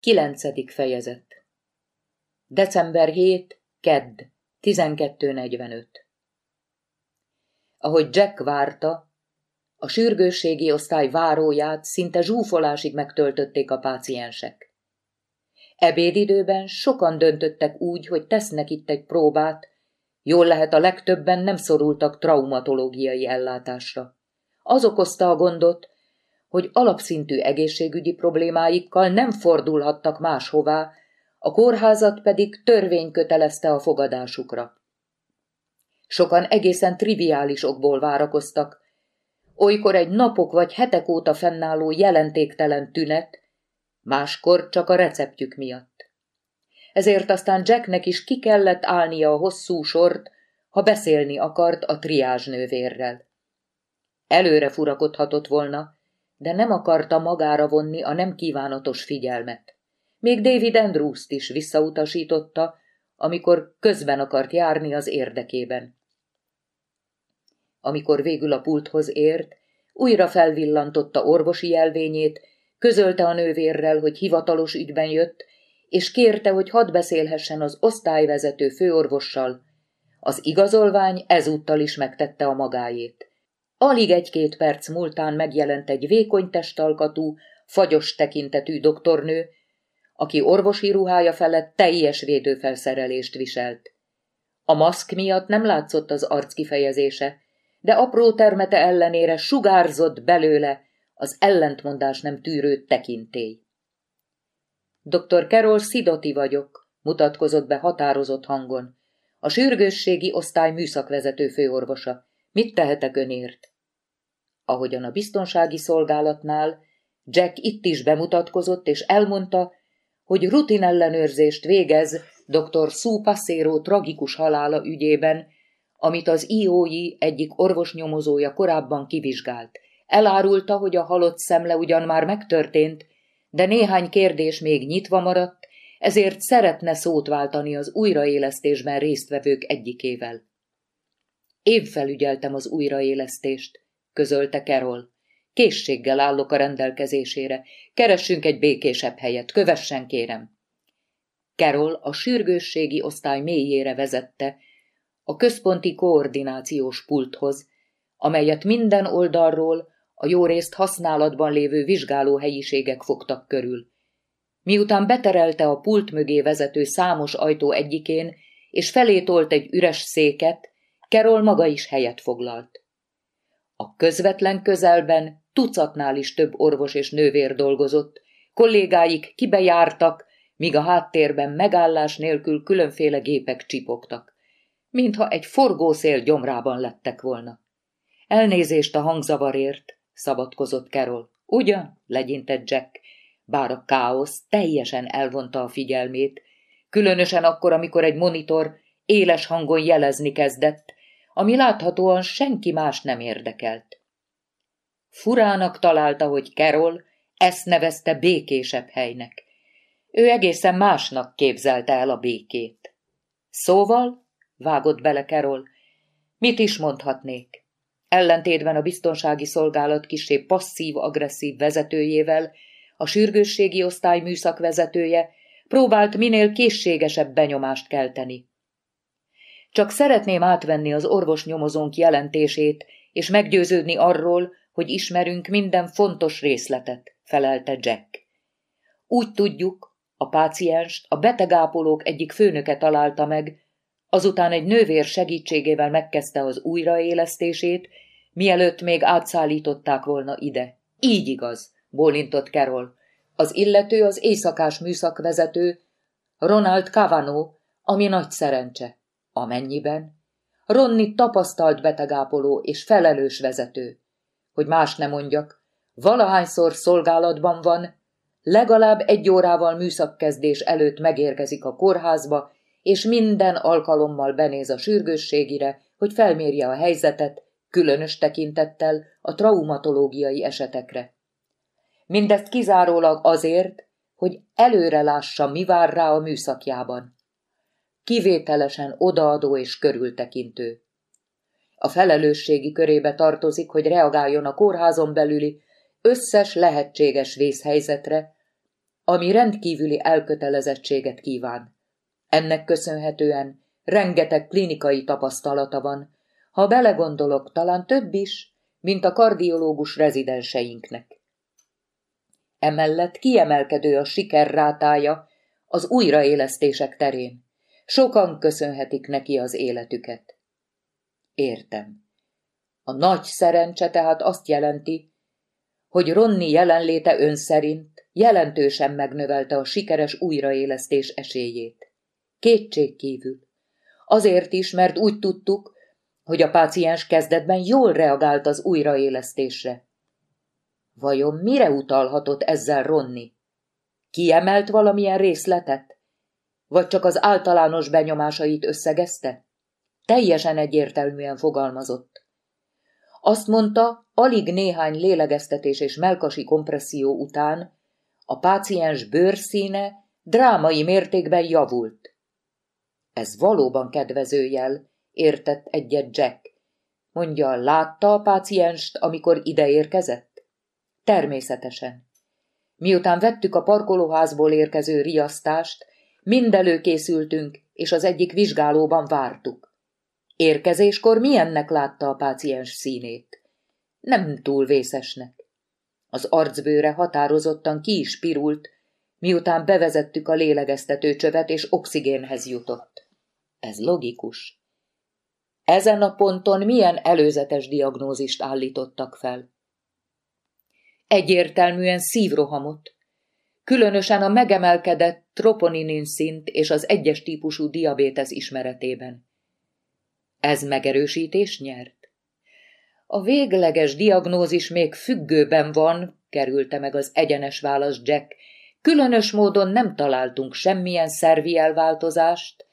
Kilencedik fejezet December 7. Kedd. 12.45 Ahogy Jack várta, a sürgősségi osztály váróját szinte zsúfolásig megtöltötték a páciensek. Ebédidőben sokan döntöttek úgy, hogy tesznek itt egy próbát, jól lehet a legtöbben nem szorultak traumatológiai ellátásra. Az okozta a gondot, hogy alapszintű egészségügyi problémáikkal nem fordulhattak máshová, a kórházat pedig törvény kötelezte a fogadásukra. Sokan egészen triviális okból várakoztak, olykor egy napok vagy hetek óta fennálló jelentéktelen tünet, máskor csak a receptjük miatt. Ezért aztán Jacknek is ki kellett állnia a hosszú sort, ha beszélni akart a triázs nővérrel. Előre furakodhatott volna, de nem akarta magára vonni a nem kívánatos figyelmet. Még David andrews is visszautasította, amikor közben akart járni az érdekében. Amikor végül a pulthoz ért, újra felvillantotta orvosi jelvényét, közölte a nővérrel, hogy hivatalos ügyben jött, és kérte, hogy hadd beszélhessen az osztályvezető főorvossal. Az igazolvány ezúttal is megtette a magáét. Alig egy-két perc múltán megjelent egy vékony testalkatú, fagyos tekintetű doktornő, aki orvosi ruhája felett teljes védőfelszerelést viselt. A maszk miatt nem látszott az arc kifejezése, de apró termete ellenére sugárzott belőle az ellentmondás nem tűrő tekintély. Dr. Carol Szidoti vagyok, mutatkozott be határozott hangon. A sürgősségi osztály műszakvezető főorvosa. Mit tehetek önért? Ahogyan a biztonsági szolgálatnál, Jack itt is bemutatkozott, és elmondta, hogy rutinellenőrzést végez dr. Sue Passero tragikus halála ügyében, amit az IOI egyik orvosnyomozója korábban kivizsgált. Elárulta, hogy a halott szemle ugyan már megtörtént, de néhány kérdés még nyitva maradt, ezért szeretne szót váltani az újraélesztésben résztvevők egyikével. Én felügyeltem az újraélesztést, közölte Carol. Készséggel állok a rendelkezésére. Keressünk egy békésebb helyet, kövessen kérem. Carol a sürgősségi osztály mélyére vezette, a központi koordinációs pulthoz, amelyet minden oldalról a jó részt használatban lévő vizsgáló helyiségek fogtak körül. Miután beterelte a pult mögé vezető számos ajtó egyikén, és felé tolt egy üres széket, Carol maga is helyet foglalt. A közvetlen közelben tucatnál is több orvos és nővér dolgozott, kollégáik kibejártak, míg a háttérben megállás nélkül különféle gépek csipogtak, mintha egy forgószél gyomrában lettek volna. Elnézést a hangzavarért, szabadkozott Carol. Ugyan? legyintett Jack, bár a káosz teljesen elvonta a figyelmét, különösen akkor, amikor egy monitor éles hangon jelezni kezdett, ami láthatóan senki más nem érdekelt. Furának találta, hogy Carol ezt nevezte békésebb helynek. Ő egészen másnak képzelte el a békét. Szóval, vágott bele Carol, mit is mondhatnék? Ellentétben a biztonsági szolgálat kisé passzív-agresszív vezetőjével, a sürgősségi osztály műszakvezetője próbált minél készségesebb benyomást kelteni. Csak szeretném átvenni az orvos nyomozónk jelentését, és meggyőződni arról, hogy ismerünk minden fontos részletet, felelte Jack. Úgy tudjuk, a pácienst a betegápolók egyik főnöke találta meg, azután egy nővér segítségével megkezdte az újraélesztését, mielőtt még átszállították volna ide. Így igaz, bólintott Carol. Az illető az éjszakás műszakvezető, Ronald Cavano, ami nagy szerencse. Amennyiben? Ronni tapasztalt betegápoló és felelős vezető. Hogy más ne mondjak, valahányszor szolgálatban van, legalább egy órával műszakkezdés előtt megérkezik a kórházba, és minden alkalommal benéz a sürgősségire, hogy felmérje a helyzetet, különös tekintettel a traumatológiai esetekre. Mindezt kizárólag azért, hogy előre lássa, mi vár rá a műszakjában kivételesen odaadó és körültekintő. A felelősségi körébe tartozik, hogy reagáljon a kórházon belüli összes lehetséges vészhelyzetre, ami rendkívüli elkötelezettséget kíván. Ennek köszönhetően rengeteg klinikai tapasztalata van, ha belegondolok, talán több is, mint a kardiológus rezidenseinknek. Emellett kiemelkedő a siker rátája az újraélesztések terén. Sokan köszönhetik neki az életüket. Értem. A nagy szerencse tehát azt jelenti, hogy Ronni jelenléte ön szerint jelentősen megnövelte a sikeres újraélesztés esélyét. Kétség kívül. Azért is, mert úgy tudtuk, hogy a páciens kezdetben jól reagált az újraélesztésre. Vajon mire utalhatott ezzel Ronni? Kiemelt valamilyen részletet? Vagy csak az általános benyomásait összegezte? Teljesen egyértelműen fogalmazott. Azt mondta, alig néhány lélegeztetés és melkasi kompresszió után a páciens bőrszíne drámai mértékben javult. Ez valóban kedvező jel, értett egyet Jack. Mondja, látta a pácienst, amikor ide érkezett? Természetesen. Miután vettük a parkolóházból érkező riasztást, mind előkészültünk, és az egyik vizsgálóban vártuk. Érkezéskor milyennek látta a páciens színét? Nem túl vészesnek. Az arcbőre határozottan ki is pirult, miután bevezettük a lélegeztető csövet és oxigénhez jutott. Ez logikus. Ezen a ponton milyen előzetes diagnózist állítottak fel? Egyértelműen szívrohamot, különösen a megemelkedett troponinin szint és az egyes típusú diabétesz ismeretében. Ez megerősítés nyert? A végleges diagnózis még függőben van, kerülte meg az egyenes válasz Jack. Különös módon nem találtunk semmilyen szervi elváltozást,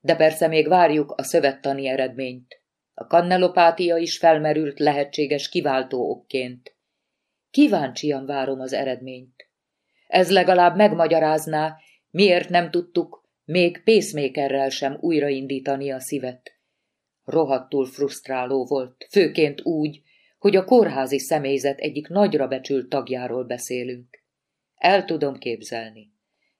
de persze még várjuk a szövettani eredményt. A kannelopátia is felmerült lehetséges kiváltó okként. Kíváncsian várom az eredményt. Ez legalább megmagyarázná, miért nem tudtuk még pacemakerrel sem újraindítani a szívet. Rohadtul frusztráló volt, főként úgy, hogy a kórházi személyzet egyik nagyra becsült tagjáról beszélünk. El tudom képzelni.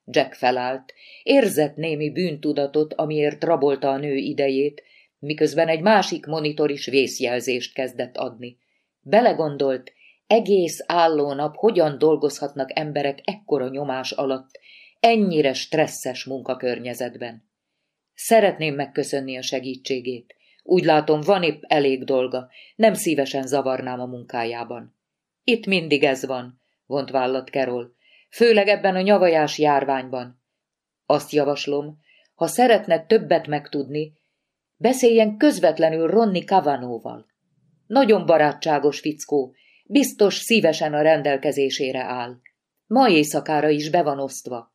Jack felállt, érzett némi bűntudatot, amiért rabolta a nő idejét, miközben egy másik monitor is vészjelzést kezdett adni. Belegondolt, egész álló nap hogyan dolgozhatnak emberek ekkora nyomás alatt, ennyire stresszes munkakörnyezetben. Szeretném megköszönni a segítségét. Úgy látom, van épp elég dolga, nem szívesen zavarnám a munkájában. Itt mindig ez van, vont vállat Kerol, főleg ebben a nyavajás járványban. Azt javaslom, ha szeretne többet megtudni, beszéljen közvetlenül Ronni Kavanóval. Nagyon barátságos fickó, biztos szívesen a rendelkezésére áll. Ma éjszakára is be van osztva.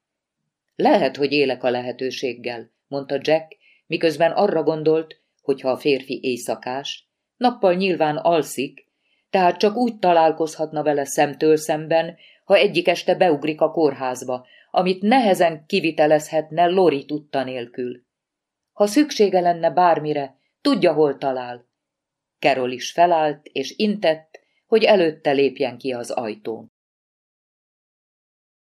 Lehet, hogy élek a lehetőséggel, mondta Jack, miközben arra gondolt, hogyha a férfi éjszakás, nappal nyilván alszik, tehát csak úgy találkozhatna vele szemtől szemben, ha egyik este beugrik a kórházba, amit nehezen kivitelezhetne Lori tudta nélkül. Ha szüksége lenne bármire, tudja, hol talál. Kerol is felállt, és intett, hogy előtte lépjen ki az ajtón.